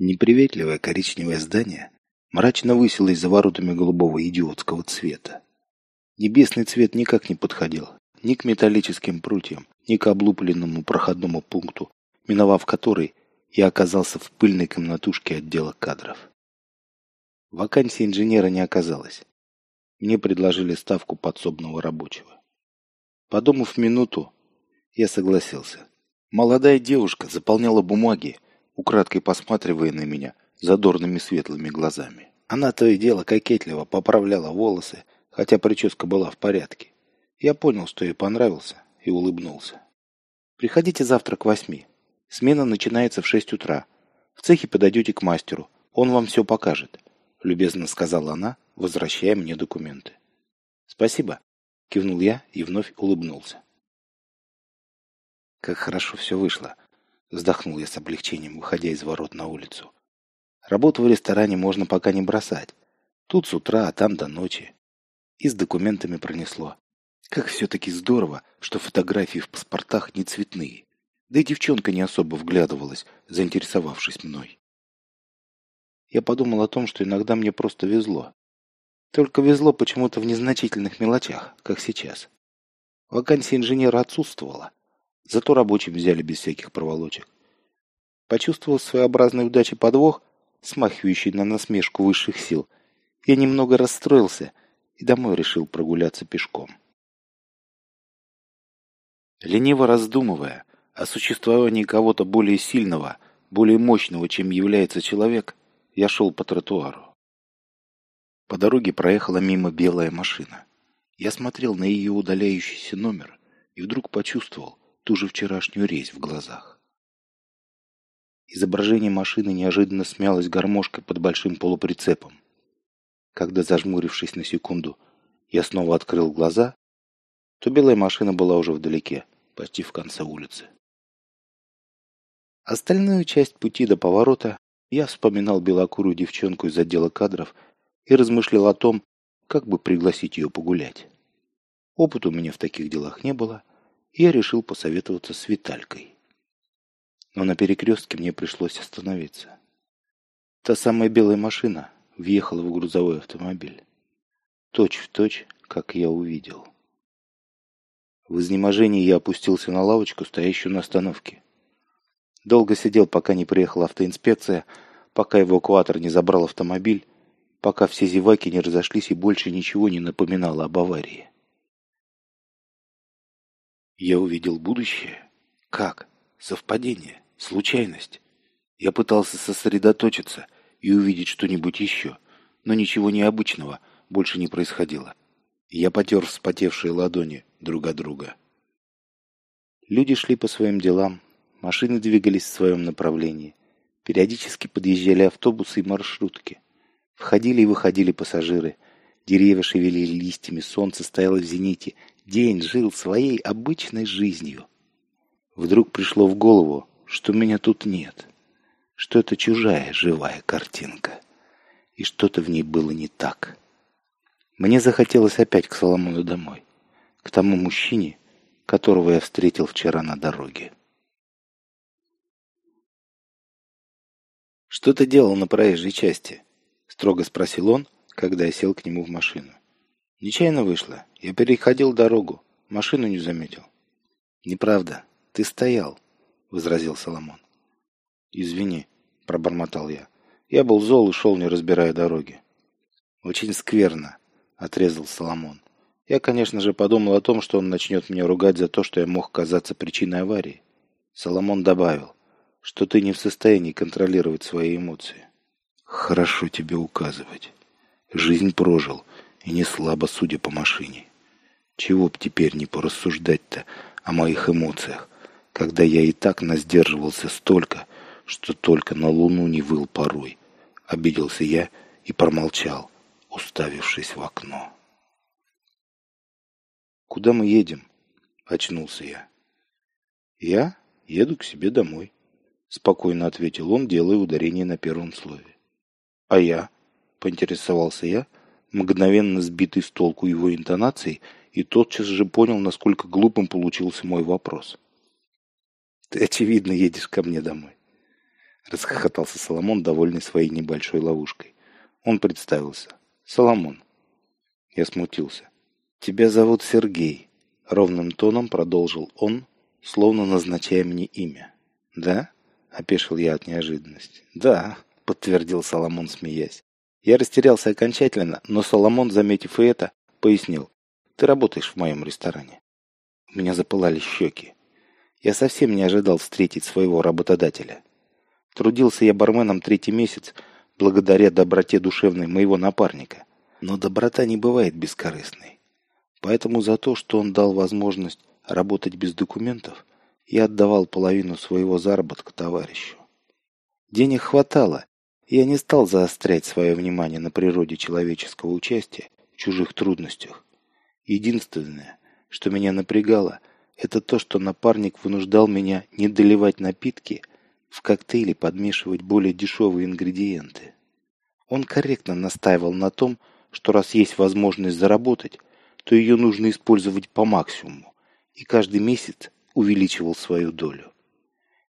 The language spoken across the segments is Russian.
Неприветливое коричневое здание мрачно высилось за воротами голубого идиотского цвета. Небесный цвет никак не подходил ни к металлическим прутьям, ни к облупленному проходному пункту, миновав который, я оказался в пыльной комнатушке отдела кадров. Вакансии инженера не оказалось. Мне предложили ставку подсобного рабочего. Подумав минуту, я согласился. Молодая девушка заполняла бумаги, украдкой посматривая на меня задорными светлыми глазами. Она то и дело кокетливо поправляла волосы, хотя прическа была в порядке. Я понял, что ей понравился, и улыбнулся. «Приходите завтра к восьми. Смена начинается в шесть утра. В цехе подойдете к мастеру. Он вам все покажет», — любезно сказала она, возвращая мне документы. «Спасибо», — кивнул я и вновь улыбнулся. Как хорошо все вышло. Вздохнул я с облегчением, выходя из ворот на улицу. Работу в ресторане можно пока не бросать. Тут с утра, а там до ночи. И с документами пронесло. Как все-таки здорово, что фотографии в паспортах не цветные. Да и девчонка не особо вглядывалась, заинтересовавшись мной. Я подумал о том, что иногда мне просто везло. Только везло почему-то в незначительных мелочах, как сейчас. Вакансия инженера отсутствовала, Зато рабочим взяли без всяких проволочек. Почувствовал своеобразной удачи подвох, смахивающий на насмешку высших сил, я немного расстроился и домой решил прогуляться пешком. Лениво раздумывая о существовании кого-то более сильного, более мощного, чем является человек, я шел по тротуару. По дороге проехала мимо белая машина. Я смотрел на ее удаляющийся номер и вдруг почувствовал, ту же вчерашнюю резь в глазах. Изображение машины неожиданно смялось гармошкой под большим полуприцепом. Когда, зажмурившись на секунду, я снова открыл глаза, то белая машина была уже вдалеке, почти в конце улицы. Остальную часть пути до поворота я вспоминал белокурую девчонку из отдела кадров и размышлял о том, как бы пригласить ее погулять. Опыта у меня в таких делах не было, я решил посоветоваться с Виталькой. Но на перекрестке мне пришлось остановиться. Та самая белая машина въехала в грузовой автомобиль. Точь в точь, как я увидел. В изнеможении я опустился на лавочку, стоящую на остановке. Долго сидел, пока не приехала автоинспекция, пока эвакуатор не забрал автомобиль, пока все зеваки не разошлись и больше ничего не напоминало об аварии. Я увидел будущее? Как? Совпадение? Случайность? Я пытался сосредоточиться и увидеть что-нибудь еще, но ничего необычного больше не происходило. Я потер вспотевшие ладони друг от друга. Люди шли по своим делам, машины двигались в своем направлении. Периодически подъезжали автобусы и маршрутки. Входили и выходили пассажиры. Деревья шевелили листьями, солнце стояло в зените, день жил своей обычной жизнью. Вдруг пришло в голову, что меня тут нет, что это чужая живая картинка, и что-то в ней было не так. Мне захотелось опять к Соломону домой, к тому мужчине, которого я встретил вчера на дороге. «Что ты делал на проезжей части?» — строго спросил он, когда я сел к нему в машину. Нечаянно вышло. Я переходил дорогу. Машину не заметил. Неправда. Ты стоял, возразил Соломон. Извини, пробормотал я. Я был зол и шел, не разбирая дороги. Очень скверно, отрезал Соломон. Я, конечно же, подумал о том, что он начнет меня ругать за то, что я мог казаться причиной аварии. Соломон добавил, что ты не в состоянии контролировать свои эмоции. Хорошо тебе указывать. Жизнь прожил, и не слабо, судя по машине. Чего б теперь не порассуждать-то о моих эмоциях, когда я и так насдерживался столько, что только на луну не выл порой. Обиделся я и промолчал, уставившись в окно. «Куда мы едем?» — очнулся я. «Я еду к себе домой», — спокойно ответил он, делая ударение на первом слове. «А я?» — поинтересовался я, — мгновенно сбитый с толку его интонацией, и тотчас же понял, насколько глупым получился мой вопрос. «Ты, очевидно, едешь ко мне домой. Расхохотался Соломон, довольный своей небольшой ловушкой. Он представился. «Соломон». Я смутился. «Тебя зовут Сергей», — ровным тоном продолжил он, словно назначая мне имя. «Да?» — опешил я от неожиданности. «Да», — подтвердил Соломон, смеясь. Я растерялся окончательно, но Соломон, заметив и это, пояснил. «Ты работаешь в моем ресторане». У меня запылали щеки. Я совсем не ожидал встретить своего работодателя. Трудился я барменом третий месяц, благодаря доброте душевной моего напарника. Но доброта не бывает бескорыстной. Поэтому за то, что он дал возможность работать без документов, я отдавал половину своего заработка товарищу. Денег хватало, я не стал заострять свое внимание на природе человеческого участия в чужих трудностях. Единственное, что меня напрягало, это то, что напарник вынуждал меня не доливать напитки, в коктейли подмешивать более дешевые ингредиенты. Он корректно настаивал на том, что раз есть возможность заработать, то ее нужно использовать по максимуму, и каждый месяц увеличивал свою долю.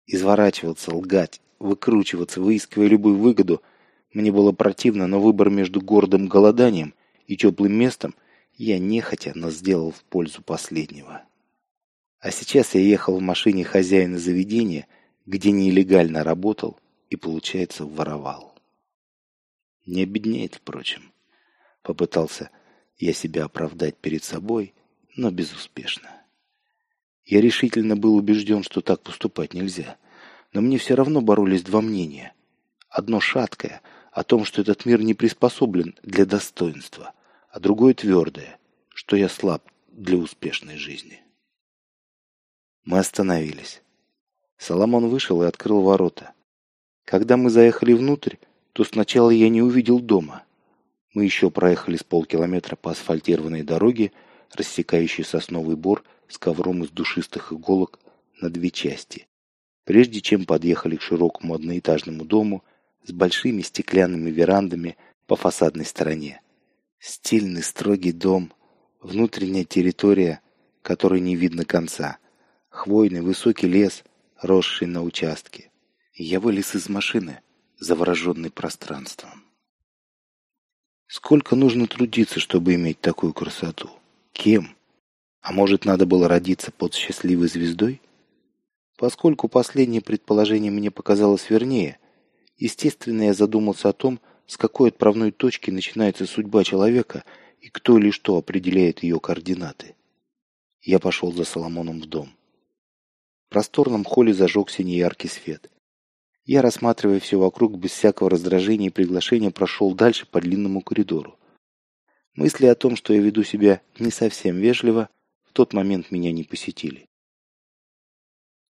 Изворачиваться, лгать, выкручиваться, выискивая любую выгоду, мне было противно, но выбор между гордым голоданием и теплым местом я нехотя, но сделал в пользу последнего. А сейчас я ехал в машине хозяина заведения, где нелегально работал и, получается, воровал. Не обеднеет, впрочем. Попытался я себя оправдать перед собой, но безуспешно. Я решительно был убежден, что так поступать нельзя. Но мне все равно боролись два мнения. Одно шаткое, о том, что этот мир не приспособлен для достоинства, а другое твердое, что я слаб для успешной жизни. Мы остановились. Соломон вышел и открыл ворота. Когда мы заехали внутрь, то сначала я не увидел дома. Мы еще проехали с полкилометра по асфальтированной дороге, рассекающей сосновый бор с ковром из душистых иголок на две части, прежде чем подъехали к широкому одноэтажному дому с большими стеклянными верандами по фасадной стороне. Стильный строгий дом, внутренняя территория, которой не видно конца, хвойный высокий лес, росший на участке. Я вылез из машины, завороженный пространством. Сколько нужно трудиться, чтобы иметь такую красоту? Кем? А может, надо было родиться под счастливой звездой? Поскольку последнее предположение мне показалось вернее, естественно, я задумался о том, с какой отправной точки начинается судьба человека и кто или что определяет ее координаты. Я пошел за Соломоном в дом. В просторном холле зажегся неяркий свет. Я, рассматривая все вокруг без всякого раздражения и приглашения, прошел дальше по длинному коридору. Мысли о том, что я веду себя не совсем вежливо, в тот момент меня не посетили.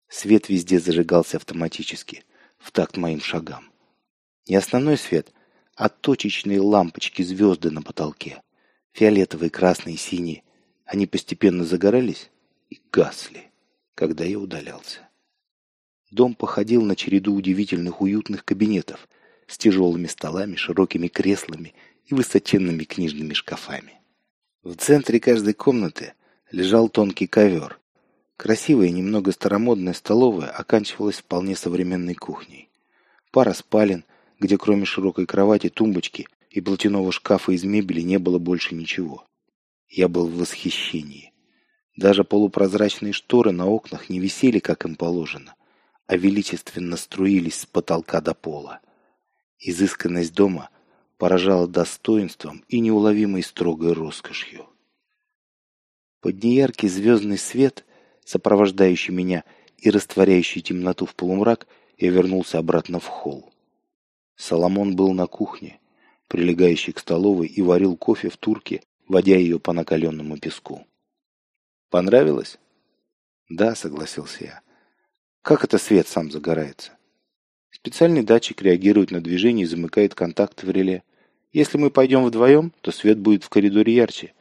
Свет везде зажигался автоматически, в такт моим шагам. Не основной свет, а точечные лампочки звезды на потолке. Фиолетовые, красные, синие. Они постепенно загорались и гасли, когда я удалялся. Дом походил на череду удивительных уютных кабинетов с тяжелыми столами, широкими креслами и высоченными книжными шкафами. В центре каждой комнаты лежал тонкий ковер. Красивая немного старомодная столовая оканчивалась вполне современной кухней. Пара спален, где кроме широкой кровати, тумбочки и платяного шкафа из мебели не было больше ничего. Я был в восхищении. Даже полупрозрачные шторы на окнах не висели, как им положено, а величественно струились с потолка до пола. Изысканность дома поражала достоинством и неуловимой строгой роскошью. Под неяркий звездный свет, сопровождающий меня и растворяющий темноту в полумрак, я вернулся обратно в холл. Соломон был на кухне, прилегающей к столовой, и варил кофе в турке, водя ее по накаленному песку. «Понравилось?» «Да», — согласился я. Как это свет сам загорается? Специальный датчик реагирует на движение и замыкает контакты в реле. Если мы пойдем вдвоем, то свет будет в коридоре ярче.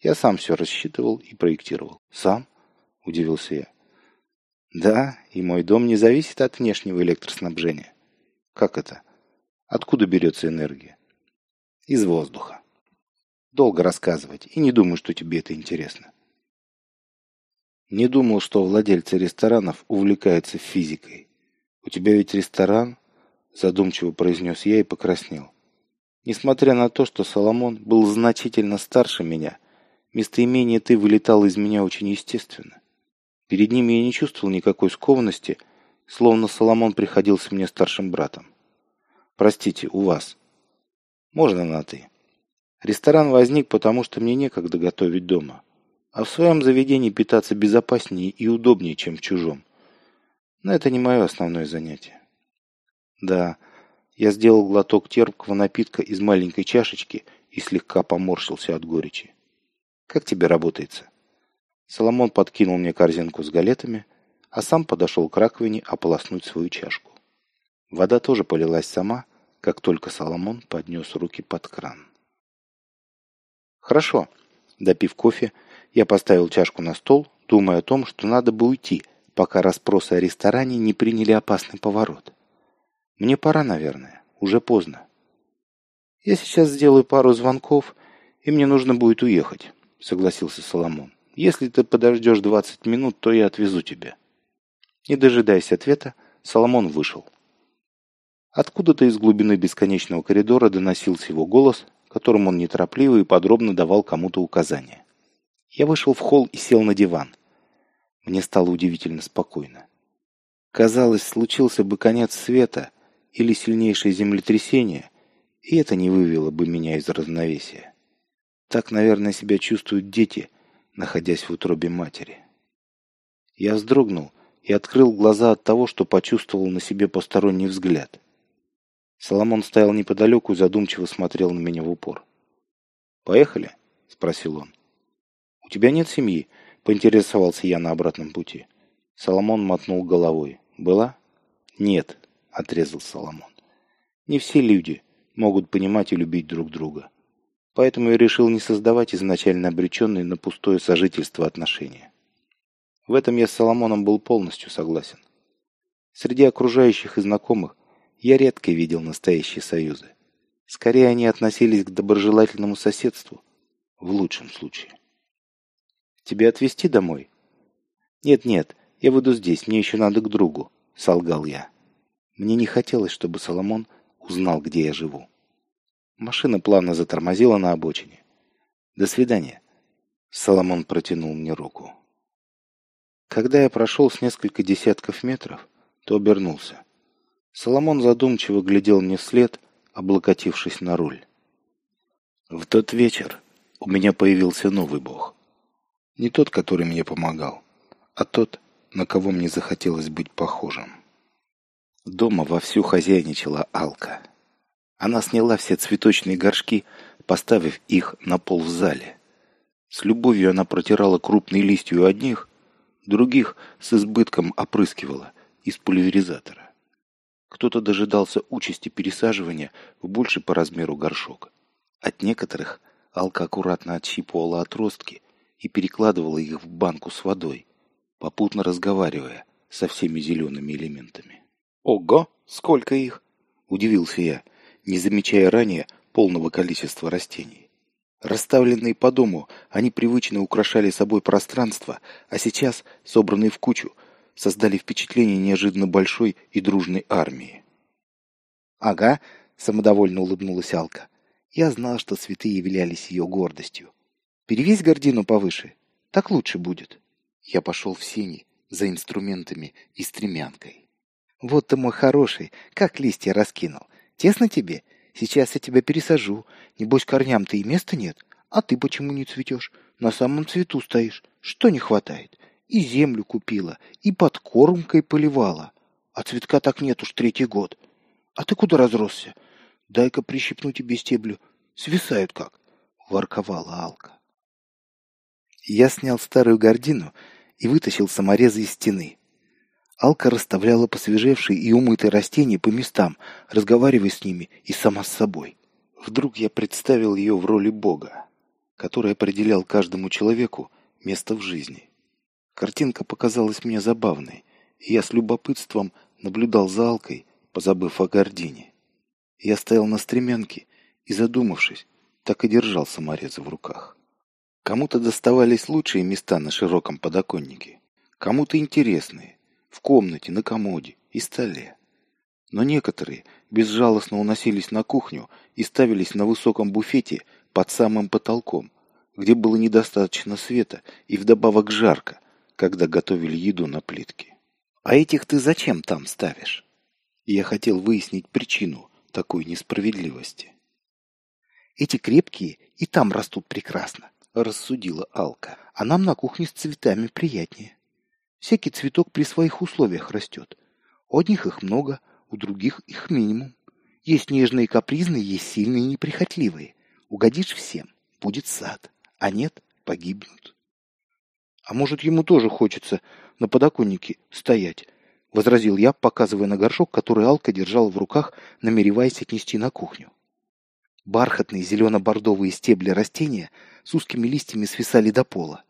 Я сам все рассчитывал и проектировал. Сам? Удивился я. Да, и мой дом не зависит от внешнего электроснабжения. Как это? Откуда берется энергия? Из воздуха. Долго рассказывать, и не думаю, что тебе это интересно. Не думал, что владельцы ресторанов увлекаются физикой. У тебя ведь ресторан, задумчиво произнес я и покраснел. Несмотря на то, что Соломон был значительно старше меня, местоимение «ты» вылетало из меня очень естественно. Перед ним я не чувствовал никакой скованности, словно Соломон приходился мне старшим братом. «Простите, у вас». «Можно на «ты». Ресторан возник, потому что мне некогда готовить дома. А в своем заведении питаться безопаснее и удобнее, чем в чужом. Но это не мое основное занятие. Да, я сделал глоток терпкого напитка из маленькой чашечки и слегка поморщился от горечи. «Как тебе работается?» Соломон подкинул мне корзинку с галетами, а сам подошел к раковине ополоснуть свою чашку. Вода тоже полилась сама, как только Соломон поднес руки под кран. «Хорошо». Допив кофе, я поставил чашку на стол, думая о том, что надо бы уйти, пока расспросы о ресторане не приняли опасный поворот. Мне пора, наверное. Уже поздно. Я сейчас сделаю пару звонков, и мне нужно будет уехать, согласился Соломон. Если ты подождешь двадцать минут, то я отвезу тебя. Не дожидаясь ответа, Соломон вышел. Откуда-то из глубины бесконечного коридора доносился его голос, которым он неторопливо и подробно давал кому-то указания. Я вышел в холл и сел на диван. Мне стало удивительно спокойно. Казалось, случился бы конец света, или сильнейшее землетрясение, и это не вывело бы меня из равновесия. Так, наверное, себя чувствуют дети, находясь в утробе матери. Я вздрогнул и открыл глаза от того, что почувствовал на себе посторонний взгляд. Соломон стоял неподалеку и задумчиво смотрел на меня в упор. «Поехали?» — спросил он. «У тебя нет семьи?» — поинтересовался я на обратном пути. Соломон мотнул головой. «Была?» «Нет», отрезал Соломон. Не все люди могут понимать и любить друг друга. Поэтому я решил не создавать изначально обреченные на пустое сожительство отношения. В этом я с Соломоном был полностью согласен. Среди окружающих и знакомых я редко видел настоящие союзы. Скорее, они относились к доброжелательному соседству, в лучшем случае. «Тебе отвезти домой?» «Нет-нет, я выйду здесь, мне еще надо к другу», — солгал я. Мне не хотелось, чтобы Соломон узнал, где я живу. Машина плавно затормозила на обочине. «До свидания». Соломон протянул мне руку. Когда я прошел с несколько десятков метров, то обернулся. Соломон задумчиво глядел мне вслед, облокотившись на руль. В тот вечер у меня появился новый бог. Не тот, который мне помогал, а тот, на кого мне захотелось быть похожим. Дома вовсю хозяйничала Алка. Она сняла все цветочные горшки, поставив их на пол в зале. С любовью она протирала крупные листья у одних, других с избытком опрыскивала из пульверизатора. Кто-то дожидался участи пересаживания в больше по размеру горшок. От некоторых Алка аккуратно отщипывала отростки и перекладывала их в банку с водой, попутно разговаривая со всеми зелеными элементами. «Ого! Сколько их!» – удивился я, не замечая ранее полного количества растений. Расставленные по дому, они привычно украшали собой пространство, а сейчас, собранные в кучу, создали впечатление неожиданно большой и дружной армии. «Ага», — самодовольно улыбнулась Алка. «Я знал, что цветы являлись ее гордостью. Перевесь гордину повыше, так лучше будет». Я пошел в сени за инструментами и стремянкой. Вот ты мой хороший, как листья раскинул. Тесно тебе? Сейчас я тебя пересажу. Небось, корням-то и места нет. А ты почему не цветешь? На самом цвету стоишь. Что не хватает? И землю купила, и подкормкой поливала. А цветка так нет уж третий год. А ты куда разросся? Дай-ка прищипну тебе стеблю. Свисают как. Ворковала Алка. Я снял старую гордину и вытащил саморезы из стены. Алка расставляла посвежевшие и умытые растения по местам, разговаривая с ними и сама с собой. Вдруг я представил ее в роли Бога, который определял каждому человеку место в жизни. Картинка показалась мне забавной, и я с любопытством наблюдал за Алкой, позабыв о гордине. Я стоял на стремянке и, задумавшись, так и держал саморезы в руках. Кому-то доставались лучшие места на широком подоконнике, кому-то интересные, в комнате, на комоде и столе. Но некоторые безжалостно уносились на кухню и ставились на высоком буфете под самым потолком, где было недостаточно света и вдобавок жарко, когда готовили еду на плитке. «А этих ты зачем там ставишь?» Я хотел выяснить причину такой несправедливости. «Эти крепкие и там растут прекрасно», — рассудила Алка. «А нам на кухне с цветами приятнее. Всякий цветок при своих условиях растет. У одних их много, у других их минимум. Есть нежные капризные, есть сильные и неприхотливые. Угодишь всем, будет сад, а нет, погибнут. А может, ему тоже хочется на подоконнике стоять, возразил я, показывая на горшок, который Алка держала в руках, намереваясь отнести на кухню. Бархатные зелено-бордовые стебли растения с узкими листьями свисали до пола.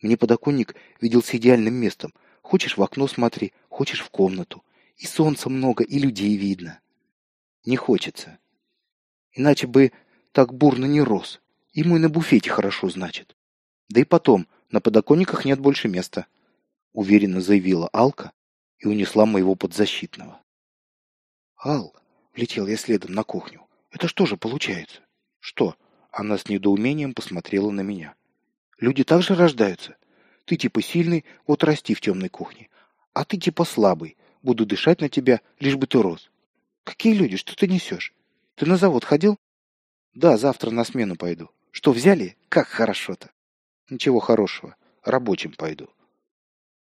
Мне подоконник виделся идеальным местом. Хочешь в окно смотри, хочешь в комнату. И солнца много, и людей видно. Не хочется. Иначе бы так бурно не рос. Ему и на буфете хорошо, значит. Да и потом, на подоконниках нет больше места. Уверенно заявила Алка и унесла моего подзащитного. Ал, влетел я следом на кухню. Это что же получается? Что? Она с недоумением посмотрела на меня. Люди также рождаются. Ты типа сильный, вот расти в темной кухне. А ты типа слабый, буду дышать на тебя, лишь бы ты рос. Какие люди, что ты несешь? Ты на завод ходил? Да, завтра на смену пойду. Что, взяли? Как хорошо-то. Ничего хорошего. Рабочим пойду.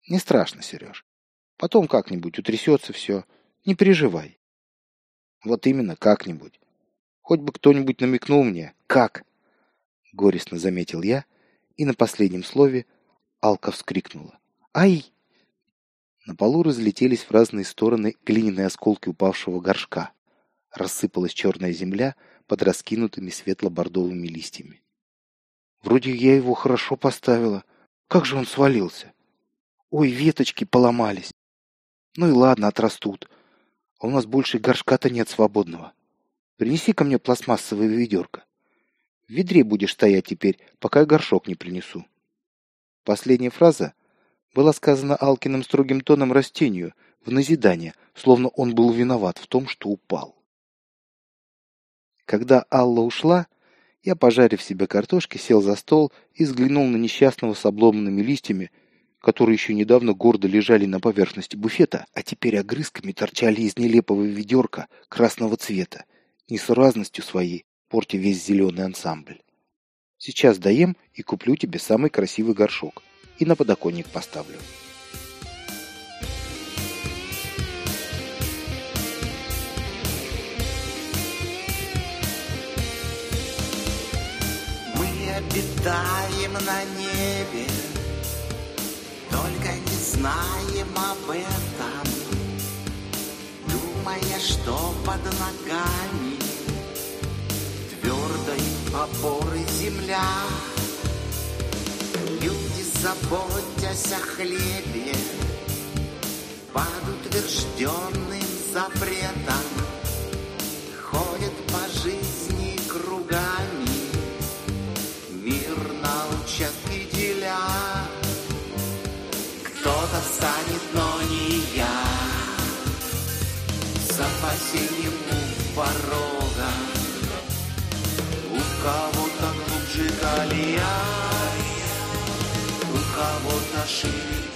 Не страшно, Сереж. Потом как-нибудь утрясется все. Не переживай. Вот именно, как-нибудь. Хоть бы кто-нибудь намекнул мне, как. Горестно заметил я, и на последнем слове Алка вскрикнула. «Ай!» На полу разлетелись в разные стороны глиняные осколки упавшего горшка. Рассыпалась черная земля под раскинутыми светло-бордовыми листьями. Вроде я его хорошо поставила. Как же он свалился? Ой, веточки поломались. Ну и ладно, отрастут. А у нас больше горшка-то нет свободного. Принеси ко мне пластмассовое ведерко. В ведре будешь стоять теперь, пока горшок не принесу. Последняя фраза была сказана Алкиным строгим тоном растению, в назидание, словно он был виноват в том, что упал. Когда Алла ушла, я, пожарив себе картошки, сел за стол и взглянул на несчастного с обломанными листьями, которые еще недавно гордо лежали на поверхности буфета, а теперь огрызками торчали из нелепого ведерка красного цвета, несуразностью своей, портя весь зеленый ансамбль. Сейчас доем и куплю тебе самый красивый горшок и на подоконник поставлю. обитаем на небе, только не знаем об этом, думая, что под ногами опоры земля. Люди, заботясь о хлебе, под утвержденным запретом ходят по жизни кругами участки деля. Кто-то встанет, но не я. С опасением у кого-то глубже колея, у кого-то шире